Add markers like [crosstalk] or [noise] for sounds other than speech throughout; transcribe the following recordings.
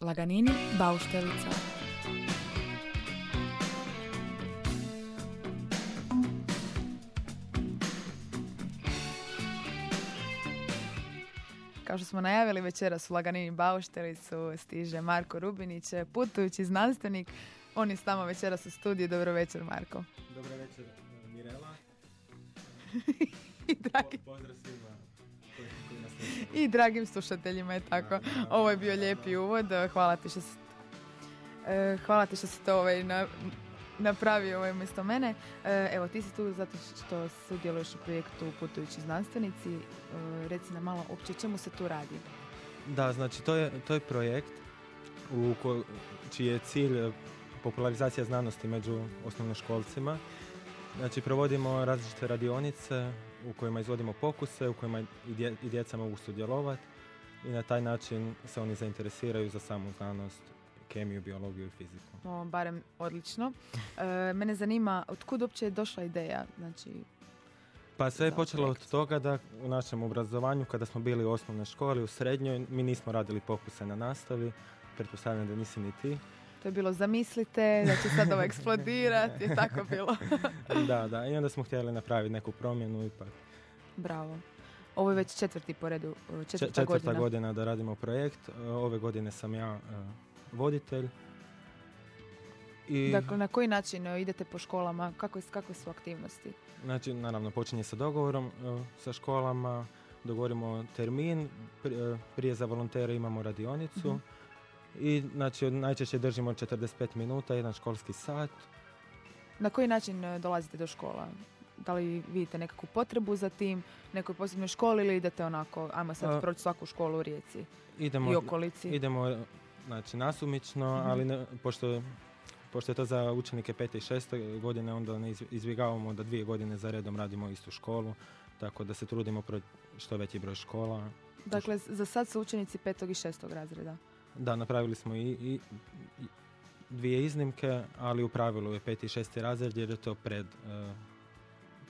Laganini Bauštelica. Kao što smo najavili večeras u Laganini Bauštelicu stiže Marko Rubinić, putujući znanstvenik. On je s nama večeras u studiju. Dobro večer, Marko. Dobro večer, Mirela. [laughs] I dragi, Pozdrav svima koji, koji nas i dragim slušateljima je tako. Ovo je bio lijepi uvod. Hvala ti što si, e, hvala ti što si to ovaj, na, napravio ovaj umjesto mene. E, evo, ti si tu zato što sudjeluješ u projektu Putujući znanstvenici. E, reci nam malo uopće o čemu se tu radi. Da, znači to je, to je projekt u ko, čiji je cilj popularizacija znanosti među osnovnoškolcima. Znači provodimo različite radionice u kojima izvodimo pokuse, u kojima i, dje, i djeca mogu sudjelovati i na taj način se oni zainteresiraju za samu znanost, kemiju, biologiju i fiziku. O, barem odlično. E, mene zanima od kud uopće je došla ideja. Znači, Pa sve je počelo od toga da u našem obrazovanju, kada smo bili u osnovnoj školi, u srednjoj, mi nismo radili pokuse na nastavi. Pretpostavljam da nisi ni ti. To je bilo zamislite da će sad ovo eksplodirati. Je tako bilo. [laughs] da, da. I onda smo htjeli napraviti neku promjenu ipak. Bravo. Ovo je već četvrti po redu, četvrta, Četvrta, godina. godina da radimo projekt. E, Ove godine sam ja e, voditelj. I, Dakle, na koji način e, idete po školama? Kako, kakve su aktivnosti? znači, naravno, počinje sa dogovorom sa školama, dogovorimo termin, pri- prije za volontere imamo radionicu Mhm. I znači, najčešće držimo 45 minuta, jedan školski sat. Na koji način e, dolazite do škola? Da li vidite nekakvu potrebu za tim, nekoj posebnoj školi ili idete onako, ajmo sad proći svaku školu u Rijeci Idemo, i okolici? idemo e, znači, nasumično, Mhm. ali ne, pošto, pošto je to za učenike pete i šeste godine, onda ne izbjegavamo da dvije godine za redom radimo istu školu, tako da se trudimo pro što veći broj škola. Dakle, za sad su učenici petog i šestog razreda. Da, napravili smo i, i, i dvije iznimke, ali u pravilu je peti i šesti razred jer je to pred, e,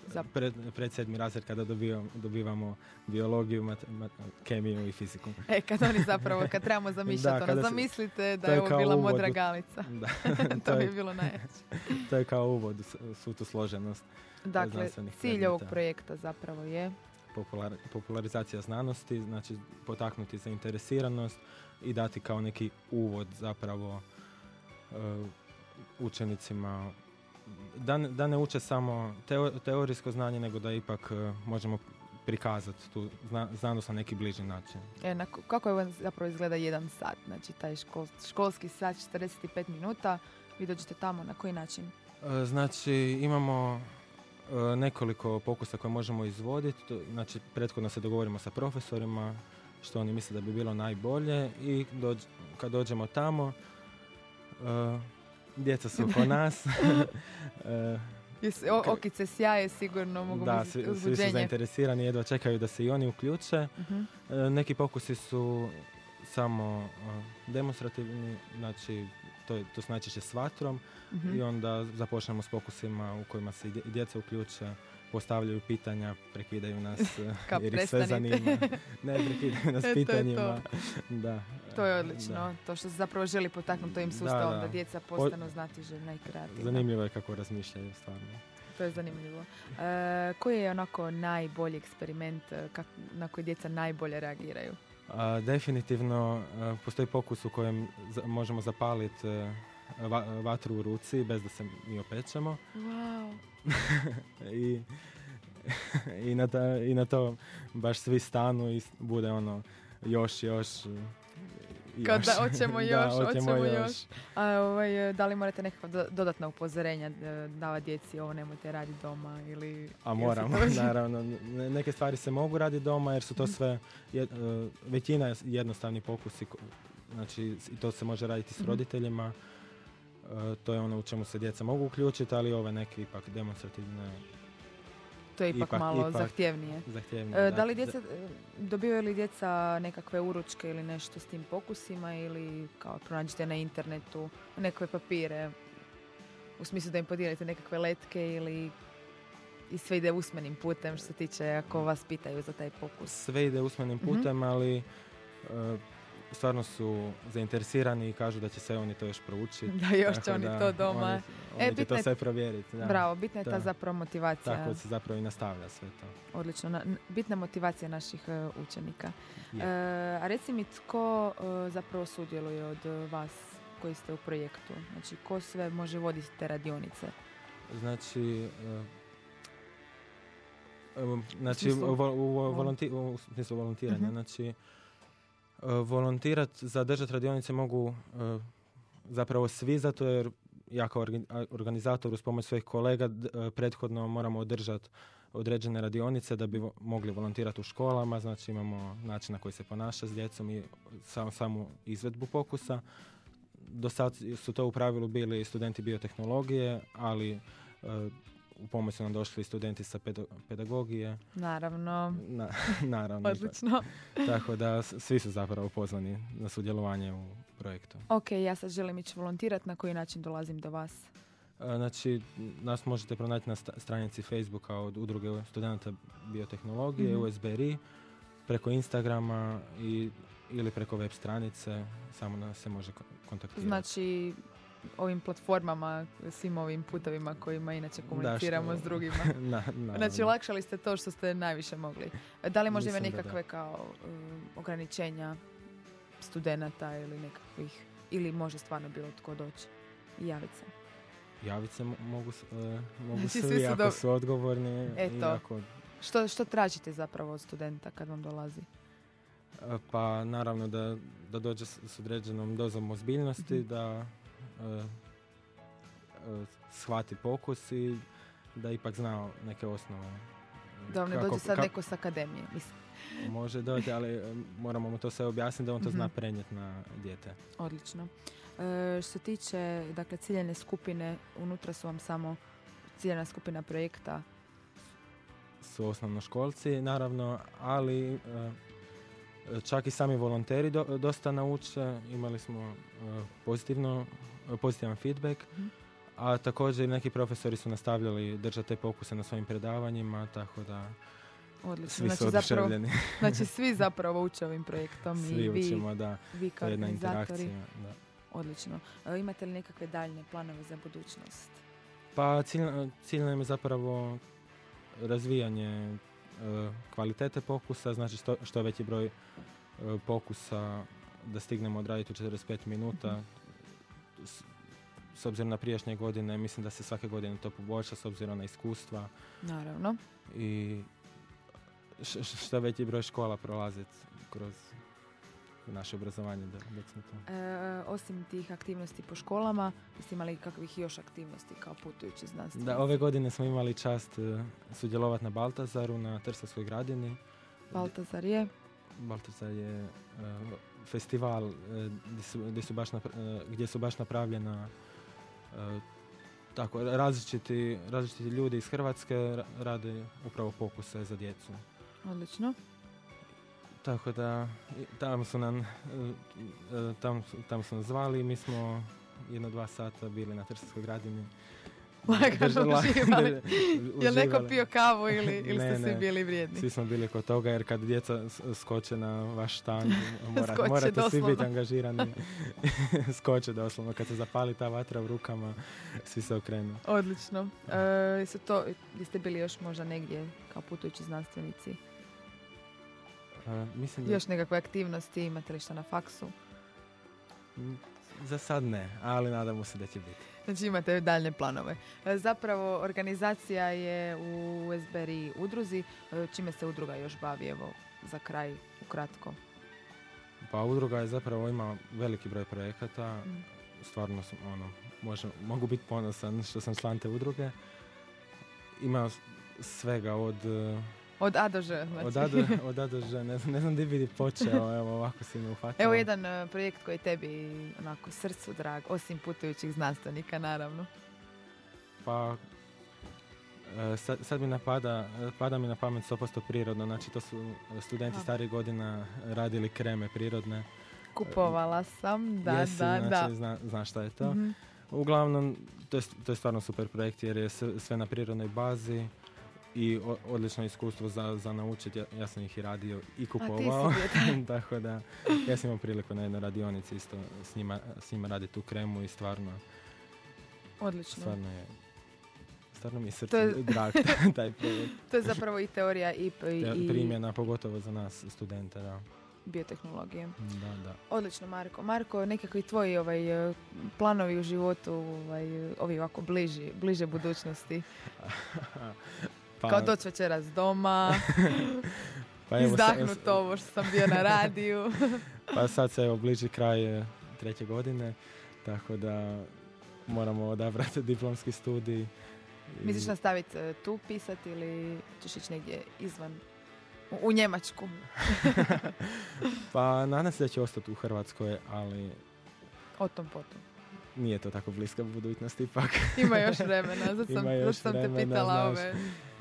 Za- pred, pred sedmi razred kada dobivamo, dobivamo biologiju, mat, mat- kemiju i fiziku. E, kad oni zapravo, kad trebamo [laughs] zamišljati, ono, kada se- zamislite da je je ovo bila uvod modra galica. [laughs] Da, [laughs] to bi je- bilo najjače. To je kao uvod u svu tu složenost. Dakle, znanstvenih cilj ovog projekta zapravo je Popular, popularizacija znanosti, znači potaknuti zainteresiranost i dati kao neki uvod zapravo e, učenicima da ne, da ne uče samo teo, teorijsko znanje, nego da ipak e, možemo prikazati tu zna- znanost na neki bliži način. E, na, ko- kako je zapravo izgleda jedan sat? Znači, taj škol, školski sat, 45 minuta, vi dođete tamo, na koji način? E, Znači, imamo nekoliko pokusa koje možemo izvoditi. Znači, prethodno se dogovorimo sa profesorima što oni misle da bi bilo najbolje i dođ- kad dođemo tamo, e, djeca su oko [laughs] nas. [laughs] E, o, okice sjaje sigurno, mogu da, svi, svi su zainteresirani, jedva čekaju da se i oni uključe. Mhm. E, Neki pokusi su samo e, demonstrativni, znači to, je, to su najčešće s vatrom Mhm. i onda započnemo s pokusima u kojima se i dje- i djeca uključe, postavljaju pitanja, prekidaju nas [laughs] e, Kao jer ih sve zanima. [laughs] Ne, prekidaju nas E, to je to. pitanjima. Da. To je e, odlično, da. to što se zapravo želi potaknuti ovim Da, sustavom, da, da. djeca postanu znatiželjna i kreativna. Zanimljivo je kako razmišljaju stvarno. To je zanimljivo. E, koji je onako najbolji eksperiment kak, na koji djeca najbolje reagiraju? A, definitivno e, postoji pokus u kojem za- možemo zapaliti e, va- vatru u ruci bez da se mi opečemo Wow. [laughs] i, i, na ta- i na to baš svi stanu i bude ono još, još, Kao da hoćemo [laughs] Da, još, hoćemo hoćemo još. A ovaj, da li morate nekakva do- dodatna upozorenja e, davati djeci, ovo nemojte raditi doma ili... A moramo, to- [laughs] naravno. Ne- Neke stvari se mogu raditi doma jer su to sve, jed- e, većina je jednostavni pokusi, znači i to se može raditi s Mhm. roditeljima. E, to je ono u čemu se djeca mogu uključiti, ali ove neke ipak demonstrativne To je ipak, Ipak- malo ipak- zahtjevnije. zahtjevnije. E, da li djeca, dobivaju li djeca nekakve uručke ili nešto s tim pokusima ili kao pronađete na internetu nekakve papire? u smislu da im podijelite nekakve letke ili i sve ide usmenim putem što se tiče ako vas pitaju za taj pokus. Sve ide usmenim Mhm. putem, ali e, stvarno su zainteresirani i kažu da će se oni to još proučiti. [laughs] Da, još će oni to doma. Oni, E, oni će bitno to sve provjeriti. Da. Bravo, bitna je ta zapravo motivacija. Tako se zapravo i nastavlja sve to. Odlično, na- bitna motivacija naših e, učenika. Je. E, a reci mi tko e, zapravo sudjeluje od e, vas koji ste u projektu? Znači, ko sve može voditi te radionice? Znači, e, e, znači u, volonti- u smislu volontiranja, Mhm. znači e, volontirat za držat radionice mogu e, zapravo svi zato jer ja kao organizator uz pomoć svojih kolega e, prethodno moramo održati određene radionice da bi mogli volontirati u školama, znači imamo način na koji se ponaša s djecom i sam, samu izvedbu pokusa. Do sad su to u pravilu bili studenti biotehnologije, ali u pomoć su nam došli studenti sa pedagogije, Naravno, na, [laughs] naravno. odlično. Tako da svi su zapravo pozvani na sudjelovanje u projektu. Ok, ja sad želim ići volontirati, na koji način dolazim do vas? E, Znači, nas možete pronaći na stranici Facebooka od udruge studenta biotehnologije, Mhm. USBRI, preko Instagrama i, ili preko web stranice, samo nas se može ko- kontaktirati. Znači, ovim platformama, svim ovim putovima kojima inače komuniciramo što- s drugima. [laughs] Na, naravno. Znači, olakšali ste to što ste najviše mogli. Da li možda ima Mislim da nekakve kao um, ograničenja studenata ili nekakvih, ili može stvarno bilo tko doći i javiti se? Javit se mo- mogu, e, mogu Znači, svi, svi su ako do- su odgovorni. Eto. ako- Što, što tražite zapravo od studenta kad vam dolazi? e, pa naravno da, da dođe s, s određenom dozom ozbiljnosti, Mhm. da e, e, shvati pokus i da ipak zna neke osnove. Da vam ne dođe sad neko s akademije, mislim. Može doći, ali e, moramo mu to sve objasniti da on to zna Mhm. prenijeti na dijete. Odlično. E, što se tiče dakle, ciljene skupine, unutra su vam samo ciljena skupina projekta. Su osnovnoškolci, naravno, ali e, čak i sami volonteri do- dosta nauče. Imali smo e, pozitivno, pozitivan feedback. Mhm. A također neki profesori su nastavljali držati te pokuse na svojim predavanjima, tako da Odlično. svi su znači, zapravo, [laughs] znači svi zapravo uče ovim projektom Svi i vi, učimo, da. vi kao je jedna interakcija. Da. Odlično. E, imate li nekakve daljne planove za budućnost? Pa cilj, cilj nam je zapravo razvijanje e, kvalitete pokusa, znači što, što veći broj e, pokusa da stignemo odraditi u 45 minuta. S, s obzirom na prijašnje godine, mislim da se svake godine to poboljša s obzirom na iskustva Naravno. i š- š- što veći broj škola prolaziti kroz naše obrazovanje da, dok smo. E, osim tih aktivnosti po školama, jeste imali kakvih još aktivnosti kao putujući znanstvenici? Da, ove godine smo imali čast e, sudjelovati na Baltazaru, na Trsovskoj gradini. Baltazar je. Baltazar je e, festival e, gdje, su, gdje, su baš napra- e, gdje su baš napravljena e, tako, različiti, različiti ljudi iz Hrvatske ra- rade upravo pokuse za djecu. Odlično. Tako da, tamo su nam, tam, su- tam su nas zvali mi smo jedno dva sata bili na Trsovskoj gradini. Lagano uživali. Neko pio kavu ili, ili Ne, ste svi bili vrijedni? Svi smo bili kod toga jer kad djeca skoče na vaš štand, [laughs] mora, morate svi biti angažirani. [laughs] [laughs] skoče doslovno. Kad se zapali ta vatra u rukama, svi se okrenu. Odlično. E, su to, jeste bili još možda negdje kao putujući znanstvenici? E, mislim da Još nekakve aktivnosti, imate li što na faksu? Za sad ne, ali nadamo se da će biti. Znači imate daljne planove. E, Zapravo organizacija je u SBRI udruzi. E, Čime se udruga još bavi? Evo, za kraj, ukratko. Pa udruga je zapravo ima veliki broj projekata. Mm. Stvarno sam, ono, možem- mogu biti ponosan što sam član te udruge. Ima svega od e, Od A do Ž. Znači. Od A do, od A do Ž, ne, znam- ne znam di bi počeo, evo ovako si me uhvatila. Evo jedan e, projekt koji tebi onako srcu drag, osim putujućih znanstvenika, naravno. Pa, e, sad, sad mi napada, pada mi na pamet 100% prirodno, znači to su studenti starih godina radili kreme prirodne. Kupovala sam, da, Jesi, da, znači, da. Zna, znaš šta je to. Mhm. Uglavnom, to je, to je stvarno super projekt jer je sve na prirodnoj bazi i odlično iskustvo za, za naučiti. Ja, ja sam ih i radio i kupovao. [laughs] Tako da, ja sam imao priliku na jednoj radionici isto s njima, s njima raditi tu kremu i stvarno, Odlično. stvarno je Stvarno mi srce je- [laughs] drag [laughs] taj projekt. To je zapravo i teorija i, i, Primjena, pogotovo za nas studente, da. biotehnologije. Da, da. Odlično, Marko. Marko, nekakvi tvoji ovaj, eh, planovi u životu, ovaj, ovi ovako bliži, bliže budućnosti. Pa, Kao doći večeras doma, [laughs] pa evo, sa- izdahnuti ovo što sam bio na radiju. [laughs] Pa sad se evo bliži kraj e, treće godine, tako da moramo odabrati [laughs] diplomski studij. I- Misliš nastaviti eh, tu pisati ili ćeš ići negdje izvan? U, u Njemačku. Pa nadam se da će ostati u Hrvatskoj, ali O tom potom. Nije to tako bliska budućnost ipak. [laughs] Ima još vremena, zato sam, još sam te vremena, pitala znaš. ove,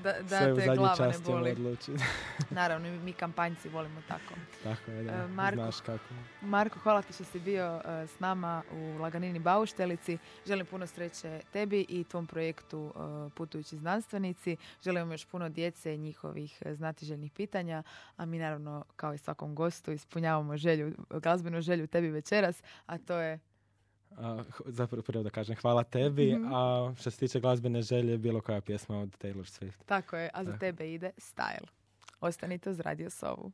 da, da te glava ne boli. [laughs] Naravno, mi kampanjci volimo tako. tako je, da. E, Marko. Znaš kako. Marko, hvala ti što si bio eh, s nama u Laganini Bauštelici. Želim puno sreće tebi i tvom projektu eh, Putujući znanstvenici. Želim vam još puno djece i njihovih znatiželjnih pitanja, a mi naravno, kao i svakom gostu, ispunjavamo želju, glazbenu želju tebi večeras, a to je A, h- zapravo prvo da kažem hvala tebi, Mhm. a što se tiče glazbene želje, bilo koja pjesma od Taylor Swift. tako je, a za tebe ide Style. Ostanite uz Radio Sovu.